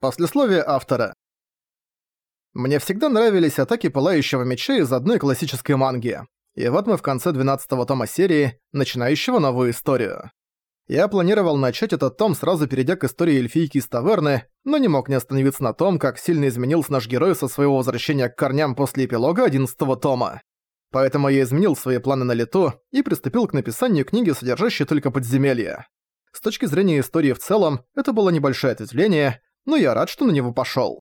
Послесловие автора. Мне всегда нравились атаки Пылающего Меча из одной классической манги. И вот мы в конце 12-го тома серии, начинающего новую историю. Я планировал начать этот том, сразу перейдя к истории эльфийки из таверны, но не мог не остановиться на том, как сильно изменился наш герой со своего возвращения к корням после эпилога 11-го тома. Поэтому я изменил свои планы на лету и приступил к написанию книги, содержащей только подземелья. С точки зрения истории в целом, это было небольшое ответвление, но я рад, что на него пошёл.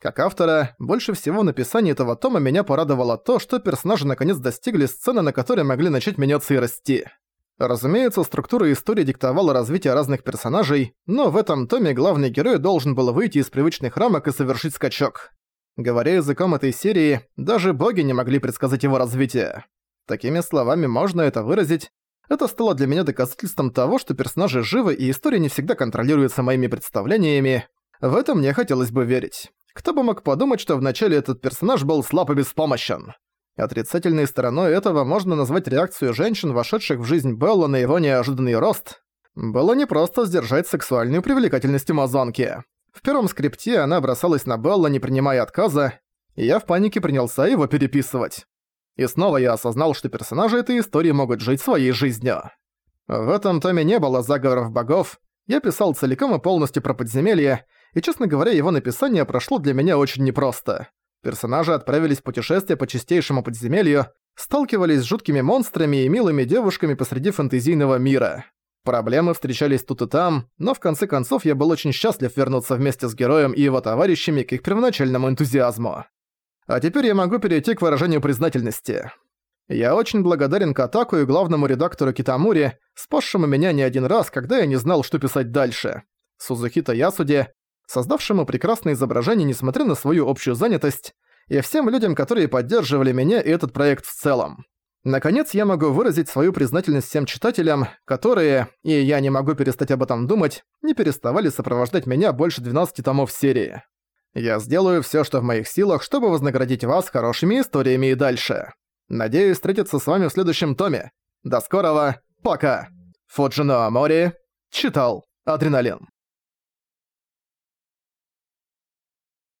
Как автора, больше всего в написании этого тома меня порадовало то, что персонажи наконец достигли сцены, на которой могли начать меняться и расти. Разумеется, структура истории диктовала развитие разных персонажей, но в этом томе главный герой должен был выйти из привычных рамок и совершить скачок. Говоря языком этой серии, даже боги не могли предсказать его развитие. Такими словами можно это выразить. Это стало для меня доказательством того, что персонажи живы и история не всегда контролируется моими представлениями, в это мне хотелось бы верить. Кто бы мог подумать, что вначале этот персонаж был слаб и беспомощен. Отрицательной стороной этого можно назвать реакцию женщин, вошедших в жизнь Белла на его неожиданный рост. Было непросто сдержать сексуальную привлекательность амазонки. В первом скрипте она бросалась на Белла, не принимая отказа, и я в панике принялся его переписывать. И снова я осознал, что персонажи этой истории могут жить своей жизнью. В этом томе не было заговоров богов, я писал целиком и полностью про подземелье, и, честно говоря, его написание прошло для меня очень непросто. Персонажи отправились в путешествие по чистейшему подземелью, сталкивались с жуткими монстрами и милыми девушками посреди фэнтезийного мира. Проблемы встречались тут и там, но в конце концов я был очень счастлив вернуться вместе с героем и его товарищами к их первоначальному энтузиазму. А теперь я могу перейти к выражению признательности. Я очень благодарен Катаку и главному редактору Китамури, спасшему меня не один раз, когда я не знал, что писать дальше. Сузухита Ясуде, создавшему прекрасное изображение, несмотря на свою общую занятость, и всем людям, которые поддерживали меня и этот проект в целом. Наконец, я могу выразить свою признательность всем читателям, которые, и я не могу перестать об этом думать, не переставали сопровождать меня больше 12 томов серии. Я сделаю всё, что в моих силах, чтобы вознаградить вас хорошими историями и дальше. Надеюсь встретиться с вами в следующем томе. До скорого, пока! Фуджино Амори читал Адреналин.